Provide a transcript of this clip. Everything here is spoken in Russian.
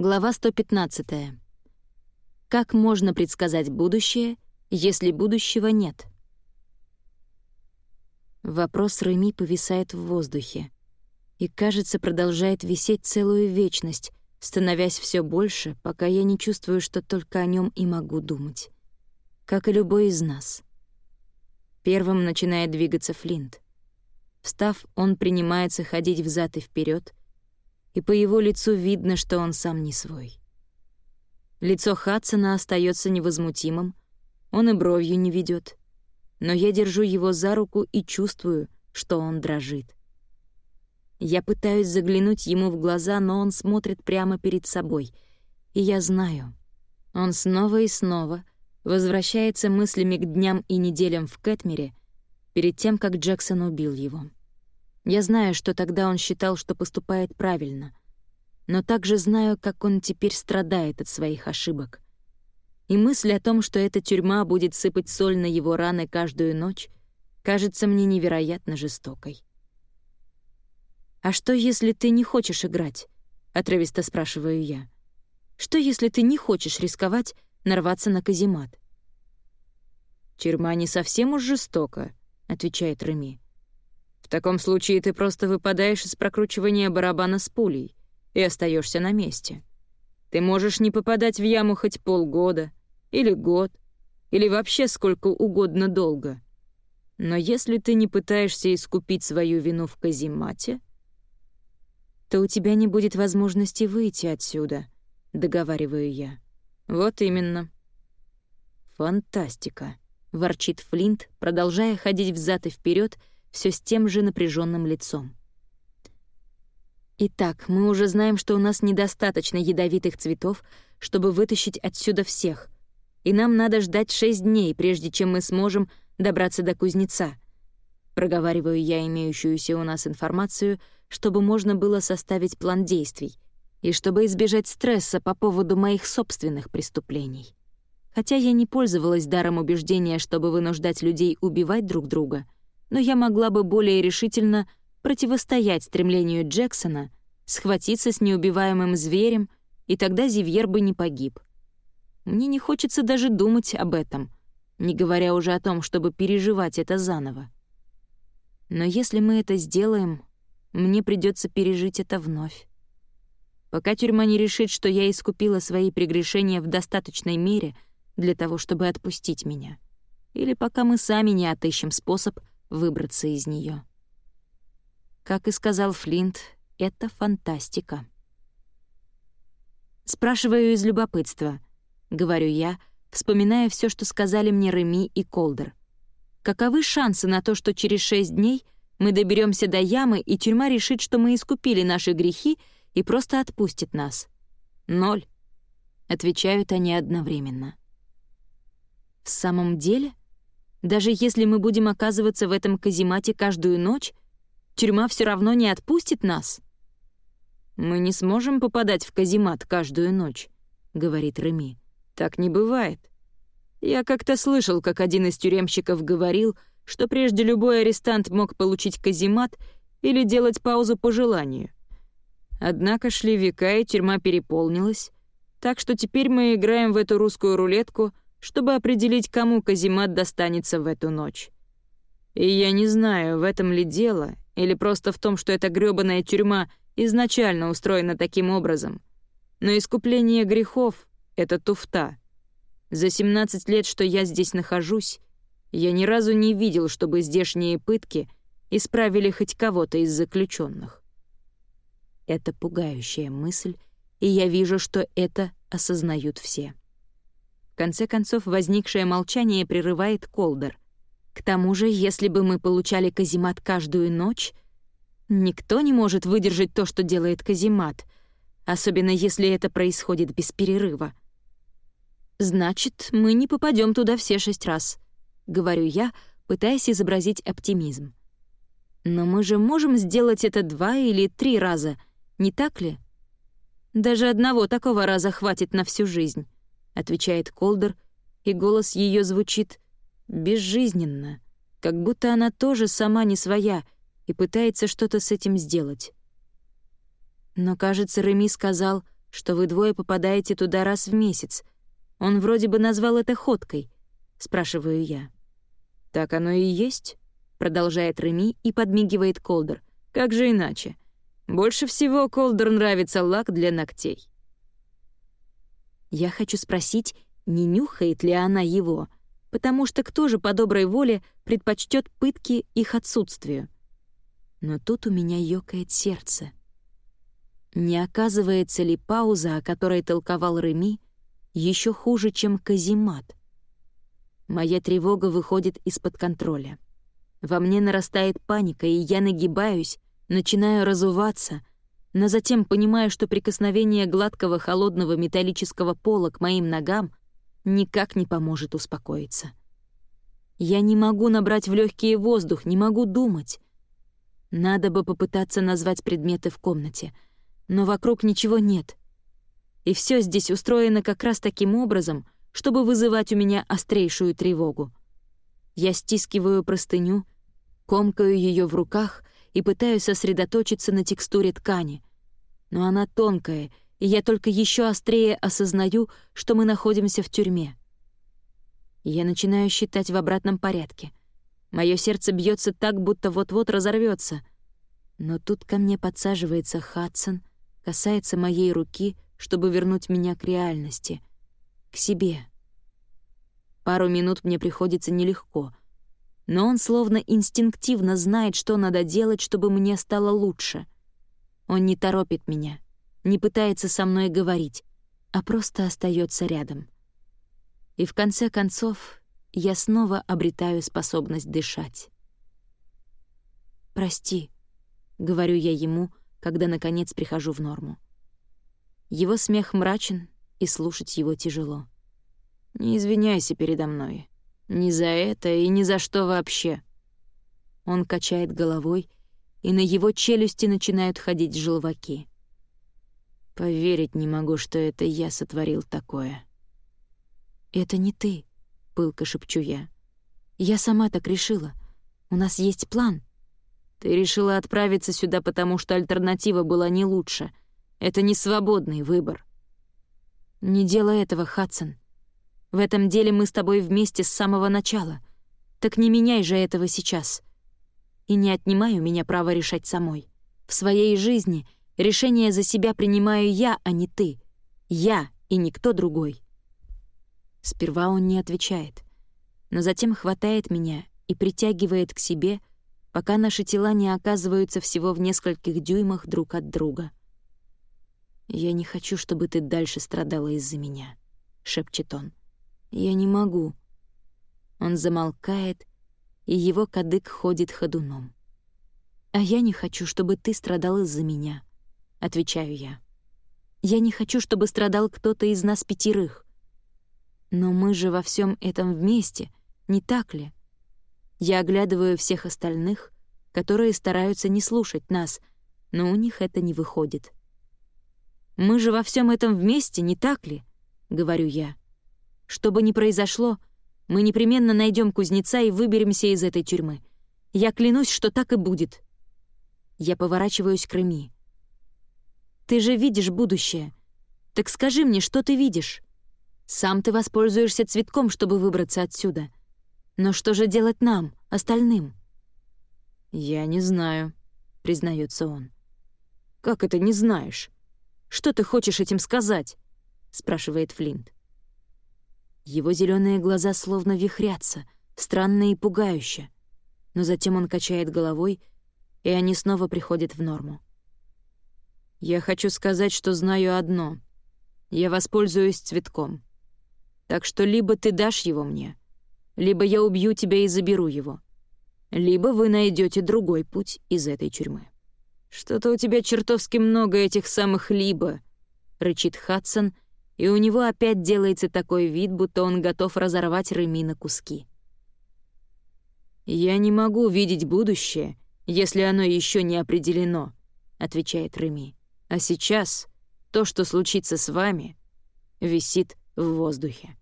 Глава 115. Как можно предсказать будущее, если будущего нет? Вопрос Реми повисает в воздухе и, кажется, продолжает висеть целую вечность, становясь все больше, пока я не чувствую, что только о нем и могу думать. Как и любой из нас. Первым начинает двигаться Флинт. Встав, он принимается ходить взад и вперед, и по его лицу видно, что он сам не свой. Лицо Хадсона остается невозмутимым, он и бровью не ведет, но я держу его за руку и чувствую, что он дрожит. Я пытаюсь заглянуть ему в глаза, но он смотрит прямо перед собой, и я знаю, он снова и снова возвращается мыслями к дням и неделям в Кэтмере перед тем, как Джексон убил его. Я знаю, что тогда он считал, что поступает правильно, но также знаю, как он теперь страдает от своих ошибок. И мысль о том, что эта тюрьма будет сыпать соль на его раны каждую ночь, кажется мне невероятно жестокой. «А что, если ты не хочешь играть?» — отрывисто спрашиваю я. «Что, если ты не хочешь рисковать нарваться на каземат?» «Тюрьма не совсем уж жестока», — отвечает Реми. В таком случае ты просто выпадаешь из прокручивания барабана с пулей и остаешься на месте. Ты можешь не попадать в яму хоть полгода, или год, или вообще сколько угодно долго. Но если ты не пытаешься искупить свою вину в каземате, то у тебя не будет возможности выйти отсюда, договариваю я. Вот именно. Фантастика, ворчит Флинт, продолжая ходить взад и вперед все с тем же напряженным лицом. Итак, мы уже знаем, что у нас недостаточно ядовитых цветов, чтобы вытащить отсюда всех, и нам надо ждать шесть дней, прежде чем мы сможем добраться до кузнеца. Проговариваю я имеющуюся у нас информацию, чтобы можно было составить план действий и чтобы избежать стресса по поводу моих собственных преступлений. Хотя я не пользовалась даром убеждения, чтобы вынуждать людей убивать друг друга — но я могла бы более решительно противостоять стремлению Джексона схватиться с неубиваемым зверем, и тогда Зивьер бы не погиб. Мне не хочется даже думать об этом, не говоря уже о том, чтобы переживать это заново. Но если мы это сделаем, мне придется пережить это вновь. Пока тюрьма не решит, что я искупила свои прегрешения в достаточной мере для того, чтобы отпустить меня. Или пока мы сами не отыщем способ выбраться из нее. Как и сказал Флинт, это фантастика. Спрашиваю из любопытства, говорю я, вспоминая все, что сказали мне Реми и Колдер. Каковы шансы на то, что через шесть дней мы доберемся до ямы, и тюрьма решит, что мы искупили наши грехи и просто отпустит нас? Ноль. Отвечают они одновременно. В самом деле? Даже если мы будем оказываться в этом каземате каждую ночь, тюрьма все равно не отпустит нас. «Мы не сможем попадать в каземат каждую ночь», — говорит Реми. «Так не бывает. Я как-то слышал, как один из тюремщиков говорил, что прежде любой арестант мог получить каземат или делать паузу по желанию. Однако шли века, и тюрьма переполнилась, так что теперь мы играем в эту русскую рулетку — чтобы определить, кому каземат достанется в эту ночь. И я не знаю, в этом ли дело, или просто в том, что эта грёбаная тюрьма изначально устроена таким образом. Но искупление грехов — это туфта. За 17 лет, что я здесь нахожусь, я ни разу не видел, чтобы здешние пытки исправили хоть кого-то из заключенных. Это пугающая мысль, и я вижу, что это осознают все конце концов, возникшее молчание прерывает Колдер. К тому же, если бы мы получали каземат каждую ночь, никто не может выдержать то, что делает каземат, особенно если это происходит без перерыва. «Значит, мы не попадем туда все шесть раз», — говорю я, пытаясь изобразить оптимизм. «Но мы же можем сделать это два или три раза, не так ли?» Даже одного такого раза хватит на всю жизнь отвечает Колдер, и голос ее звучит безжизненно, как будто она тоже сама не своя и пытается что-то с этим сделать. Но, кажется, Реми сказал что вы двое попадаете туда раз в месяц. Он вроде бы назвал это ходкой», — спрашиваю я. «Так оно и есть», — продолжает Реми и подмигивает Колдер. «Как же иначе? Больше всего Колдер нравится лак для ногтей». Я хочу спросить, не нюхает ли она его, потому что кто же по доброй воле предпочтет пытки их отсутствию? Но тут у меня ёкает сердце. Не оказывается ли пауза, о которой толковал Реми, еще хуже, чем каземат? Моя тревога выходит из-под контроля. Во мне нарастает паника, и я нагибаюсь, начинаю разуваться, но затем понимаю, что прикосновение гладкого холодного металлического пола к моим ногам никак не поможет успокоиться. Я не могу набрать в легкие воздух, не могу думать. Надо бы попытаться назвать предметы в комнате, но вокруг ничего нет. И все здесь устроено как раз таким образом, чтобы вызывать у меня острейшую тревогу. Я стискиваю простыню, комкаю ее в руках и пытаюсь сосредоточиться на текстуре ткани. Но она тонкая, и я только еще острее осознаю, что мы находимся в тюрьме. Я начинаю считать в обратном порядке. Мое сердце бьется так, будто вот-вот разорвется. Но тут ко мне подсаживается Хадсон, касается моей руки, чтобы вернуть меня к реальности, к себе. Пару минут мне приходится нелегко, но он словно инстинктивно знает, что надо делать, чтобы мне стало лучше. Он не торопит меня, не пытается со мной говорить, а просто остается рядом. И в конце концов я снова обретаю способность дышать. «Прости», — говорю я ему, когда, наконец, прихожу в норму. Его смех мрачен, и слушать его тяжело. «Не извиняйся передо мной. Ни за это и ни за что вообще». Он качает головой, и на его челюсти начинают ходить желваки. «Поверить не могу, что это я сотворил такое». «Это не ты», — пылко шепчу я. «Я сама так решила. У нас есть план». «Ты решила отправиться сюда, потому что альтернатива была не лучше. Это не свободный выбор». «Не делай этого, Хадсон. В этом деле мы с тобой вместе с самого начала. Так не меняй же этого сейчас. И не отнимай у меня право решать самой. В своей жизни решение за себя принимаю я, а не ты. Я и никто другой». Сперва он не отвечает, но затем хватает меня и притягивает к себе, пока наши тела не оказываются всего в нескольких дюймах друг от друга. «Я не хочу, чтобы ты дальше страдала из-за меня», — шепчет он. «Я не могу». Он замолкает, и его кадык ходит ходуном. «А я не хочу, чтобы ты страдал из-за меня», — отвечаю я. «Я не хочу, чтобы страдал кто-то из нас пятерых. Но мы же во всем этом вместе, не так ли? Я оглядываю всех остальных, которые стараются не слушать нас, но у них это не выходит. «Мы же во всем этом вместе, не так ли?» — говорю я. «Что бы ни произошло, мы непременно найдем кузнеца и выберемся из этой тюрьмы. Я клянусь, что так и будет». Я поворачиваюсь к Реми. «Ты же видишь будущее. Так скажи мне, что ты видишь?» Сам ты воспользуешься цветком, чтобы выбраться отсюда. Но что же делать нам, остальным?» «Я не знаю», — признается он. «Как это не знаешь? Что ты хочешь этим сказать?» — спрашивает Флинт. Его зеленые глаза словно вихрятся, странно и пугающе. Но затем он качает головой, и они снова приходят в норму. «Я хочу сказать, что знаю одно. Я воспользуюсь цветком. Так что либо ты дашь его мне, либо я убью тебя и заберу его, либо вы найдете другой путь из этой тюрьмы. Что-то у тебя чертовски много этих самых «либо», — рычит Хадсон, и у него опять делается такой вид, будто он готов разорвать Реми на куски. «Я не могу видеть будущее, если оно еще не определено», — отвечает Реми. «А сейчас то, что случится с вами, висит в воздухе.